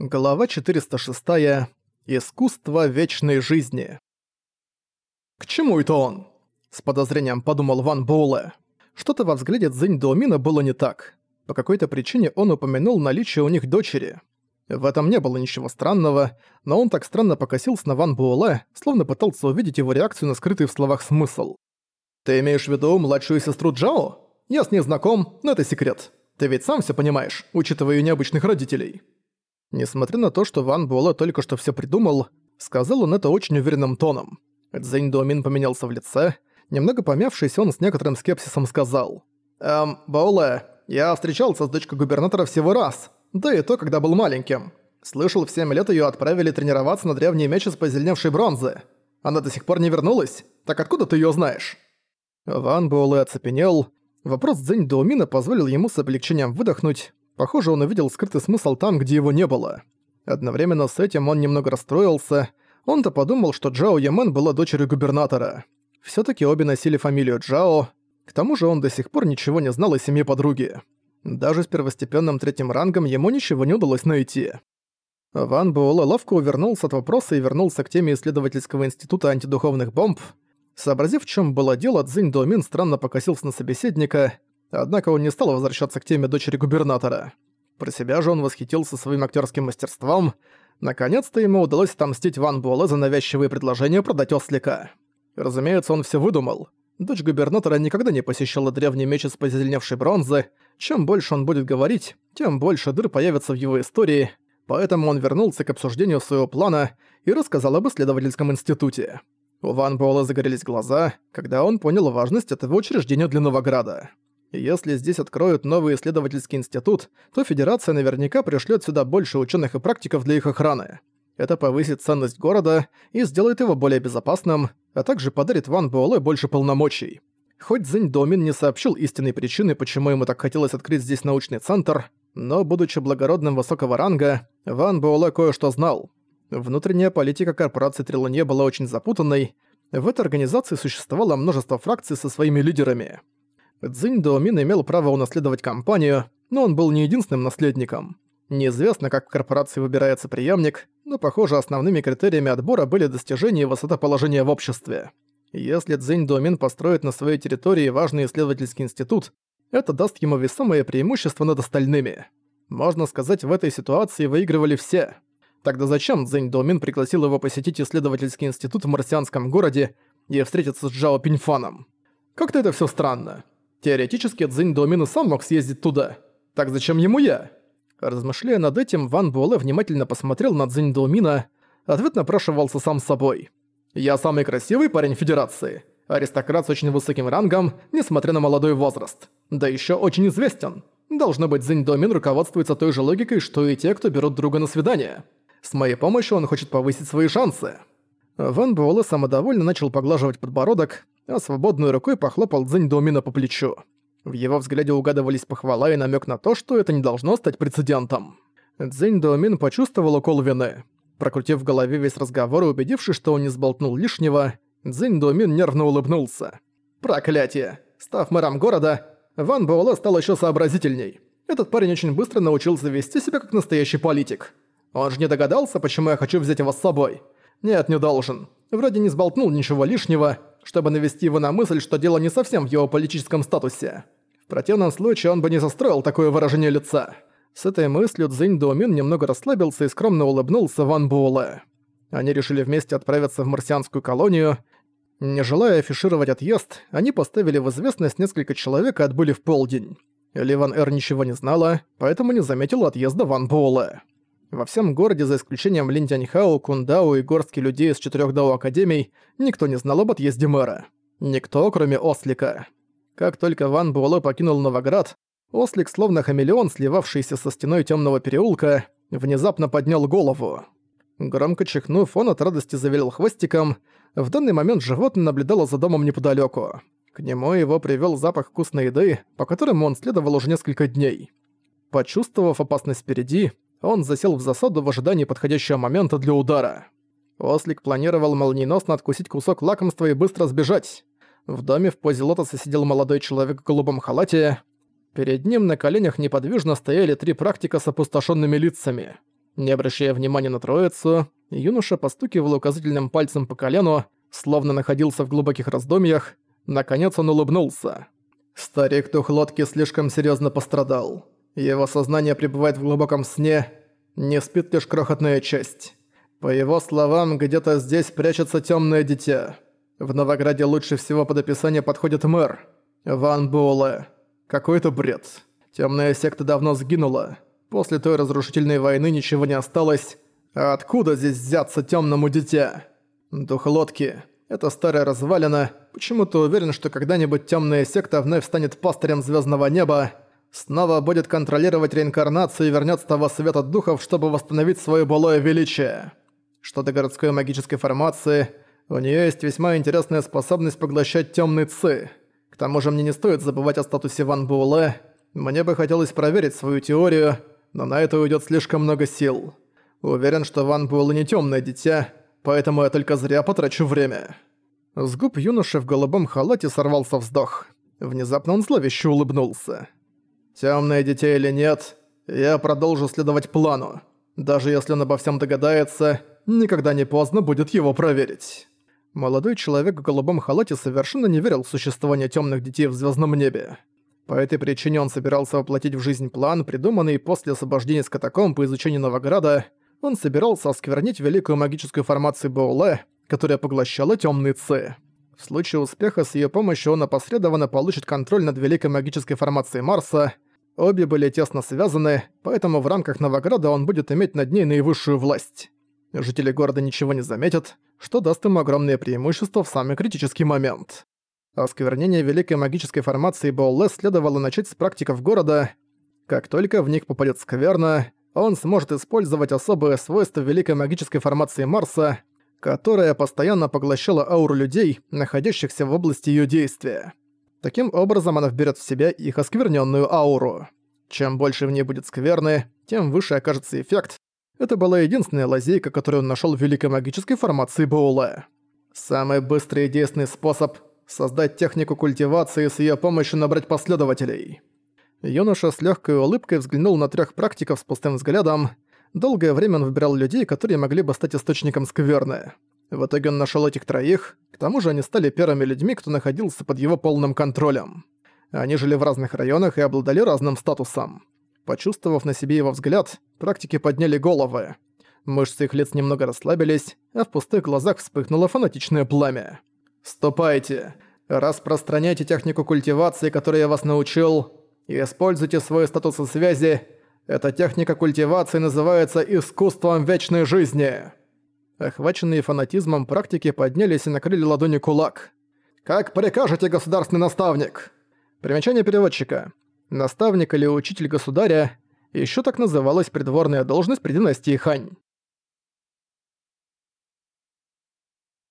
Глава 406. Искусство вечной жизни. «К чему это он?» – с подозрением подумал Ван Боуле. Что-то во взгляде Цзинь Доумина было не так. По какой-то причине он упомянул наличие у них дочери. В этом не было ничего странного, но он так странно покосился на Ван Буэлэ, словно пытался увидеть его реакцию на скрытый в словах смысл. «Ты имеешь в виду младшую сестру Джао? Я с ней знаком, но это секрет. Ты ведь сам все понимаешь, учитывая ее необычных родителей». Несмотря на то, что Ван Буэлэ только что все придумал, сказал он это очень уверенным тоном. Цзэнь Дуомин поменялся в лице. Немного помявшись, он с некоторым скепсисом сказал. «Эм, Буэлэ, я встречался с дочкой губернатора всего раз, да и то, когда был маленьким. Слышал, в 7 лет ее отправили тренироваться на древний меч из позеленевшей бронзы. Она до сих пор не вернулась? Так откуда ты ее знаешь?» Ван Буэлэ оцепенел. Вопрос Цзэнь Дуомина позволил ему с облегчением выдохнуть, Похоже, он увидел скрытый смысл там, где его не было. Одновременно с этим он немного расстроился. Он-то подумал, что Джао Ямен была дочерью губернатора. все таки обе носили фамилию Джао. К тому же он до сих пор ничего не знал о семье подруги. Даже с первостепенным третьим рангом ему ничего не удалось найти. Ван Буэлэ ловко увернулся от вопроса и вернулся к теме исследовательского института антидуховных бомб. Сообразив, в чем было дело, Цзинь Доумин странно покосился на собеседника Однако он не стал возвращаться к теме дочери губернатора. Про себя же он восхитился своим актерским мастерством. Наконец-то ему удалось отомстить Ван Буэлэ за навязчивые предложения продать ослика. Разумеется, он все выдумал. Дочь губернатора никогда не посещала древний меч из позеленевшей бронзы. Чем больше он будет говорить, тем больше дыр появится в его истории, поэтому он вернулся к обсуждению своего плана и рассказал об исследовательском институте. У Ван Буэлэ загорелись глаза, когда он понял важность этого учреждения для Новограда. Если здесь откроют новый исследовательский институт, то Федерация наверняка пришлет сюда больше ученых и практиков для их охраны. Это повысит ценность города и сделает его более безопасным, а также подарит Ван Буэлэ больше полномочий. Хоть Цзинь Домин не сообщил истинной причины, почему ему так хотелось открыть здесь научный центр, но, будучи благородным высокого ранга, Ван Буэлэ кое-что знал. Внутренняя политика корпорации Трилоне была очень запутанной, в этой организации существовало множество фракций со своими лидерами. Цзинь Доумин имел право унаследовать компанию, но он был не единственным наследником. Неизвестно, как в корпорации выбирается преемник, но, похоже, основными критериями отбора были достижения и высота положения в обществе. Если Цзинь Доумин построит на своей территории важный исследовательский институт, это даст ему весомое преимущество над остальными. Можно сказать, в этой ситуации выигрывали все. Тогда зачем Цзинь Доумин пригласил его посетить исследовательский институт в марсианском городе и встретиться с Джао Пиньфаном? Как-то это все странно. Теоретически Цзинь Доумин сам мог съездить туда. Так зачем ему я? Размышляя над этим, Ван Буэлэ внимательно посмотрел на Цзинь Доумина. Ответ напрашивался сам собой. «Я самый красивый парень Федерации. Аристократ с очень высоким рангом, несмотря на молодой возраст. Да еще очень известен. Должно быть, Цзинь Доумин руководствуется той же логикой, что и те, кто берут друга на свидание. С моей помощью он хочет повысить свои шансы». Ван Буэлэ самодовольно начал поглаживать подбородок, а свободной рукой похлопал Цзинь Доумина по плечу. В его взгляде угадывались похвала и намек на то, что это не должно стать прецедентом. Цзинь Доумин почувствовал укол вины. Прокрутив в голове весь разговор и убедившись, что он не сболтнул лишнего, Цзинь Доумин нервно улыбнулся. «Проклятие! Став мэром города, Ван Буэлэ стал еще сообразительней. Этот парень очень быстро научился вести себя как настоящий политик. Он же не догадался, почему я хочу взять его с собой. Нет, не должен. Вроде не сболтнул ничего лишнего, чтобы навести его на мысль, что дело не совсем в его политическом статусе. В противном случае он бы не застроил такое выражение лица. С этой мыслью Цзинь Доумин немного расслабился и скромно улыбнулся Ван Буэлэ. Они решили вместе отправиться в марсианскую колонию. Не желая афишировать отъезд, они поставили в известность несколько человек и отбыли в полдень. Ливан Эр ничего не знала, поэтому не заметила отъезда Ван Буэлэ. Во всем городе, за исключением Линтяньхао, Кундао и горстки людей из четырех Дао Академий, никто не знал об отъезде мэра. Никто, кроме Ослика. Как только Ван Буэлэ покинул Новоград, Ослик, словно хамелеон, сливавшийся со стеной темного переулка, внезапно поднял голову. Громко чихнув, он от радости завелел хвостиком. В данный момент животное наблюдало за домом неподалеку. К нему его привел запах вкусной еды, по которому он следовал уже несколько дней. Почувствовав опасность впереди, он засел в засаду в ожидании подходящего момента для удара. Ослик планировал молниеносно откусить кусок лакомства и быстро сбежать. В доме в позе лотоса сидел молодой человек в голубом халате. Перед ним на коленях неподвижно стояли три практика с опустошенными лицами. Не обращая внимания на троицу, юноша постукивал указательным пальцем по колену, словно находился в глубоких раздумьях. Наконец он улыбнулся. Старик дух лодки слишком серьезно пострадал. Его сознание пребывает в глубоком сне, не спит лишь крохотная часть. По его словам, где-то здесь прячется темное дитя. В Новограде лучше всего под описание подходит мэр. Ван Буэлэ. Какой-то бред. Темная секта давно сгинула. После той разрушительной войны ничего не осталось. А откуда здесь взяться темному дитя? Дух лодки. Это старая развалина. Почему-то уверен, что когда-нибудь темная секта вновь станет пастырем звездного неба, снова будет контролировать реинкарнацию и вернется того света духов, чтобы восстановить свое былое величие. Что до городской магической формации, у нее есть весьма интересная способность поглощать темный ци. К тому же мне не стоит забывать о статусе Ван Буэлэ. Мне бы хотелось проверить свою теорию, но на это уйдет слишком много сил. Уверен, что Ван Буэлэ не темное дитя, поэтому я только зря потрачу время». С губ юноши в голубом халате сорвался вздох. Внезапно он зловеще улыбнулся. «Тёмное дитя или нет, я продолжу следовать плану. Даже если он обо всем догадается, никогда не поздно будет его проверить». Молодой человек в голубом халате совершенно не верил в существование тёмных детей в звездном небе. По этой причине он собирался воплотить в жизнь план, придуманный после освобождения с катакомб по изучению Новограда, он собирался осквернить великую магическую формацию Боуле, которая поглощала темные Ци. В случае успеха с ее помощью он опосредованно получит контроль над великой магической формацией Марса. Обе были тесно связаны, поэтому в рамках Новограда он будет иметь над ней наивысшую власть. Жители города ничего не заметят, что даст им огромное преимущество в самый критический момент. Осквернение великой магической формации Боуле следовало начать с практиков города. Как только в них попадет скверно, он сможет использовать особые свойства великой магической формации Марса, которая постоянно поглощала ауру людей, находящихся в области ее действия. Таким образом она вберет в себя их оскверненную ауру. Чем больше в ней будет скверны, тем выше окажется эффект. Это была единственная лазейка, которую он нашел в великой магической формации Боула. Самый быстрый и действенный способ — создать технику культивации и с ее помощью набрать последователей. Юноша с легкой улыбкой взглянул на трех практиков с пустым взглядом. Долгое время он выбирал людей, которые могли бы стать источником скверны. В итоге он нашел этих троих, к тому же они стали первыми людьми, кто находился под его полным контролем. Они жили в разных районах и обладали разным статусом. Почувствовав на себе его взгляд, практики подняли головы. Мышцы их лиц немного расслабились, а в пустых глазах вспыхнуло фанатичное пламя. «Ступайте! Распространяйте технику культивации, которой я вас научил, и используйте свой статус связи. Эта техника культивации называется «искусством вечной жизни». Охваченные фанатизмом практики поднялись и накрыли ладони кулак. «Как прикажете, государственный наставник?» Примечание переводчика. Наставник или учитель государя – еще так называлась придворная должность при династии Хань.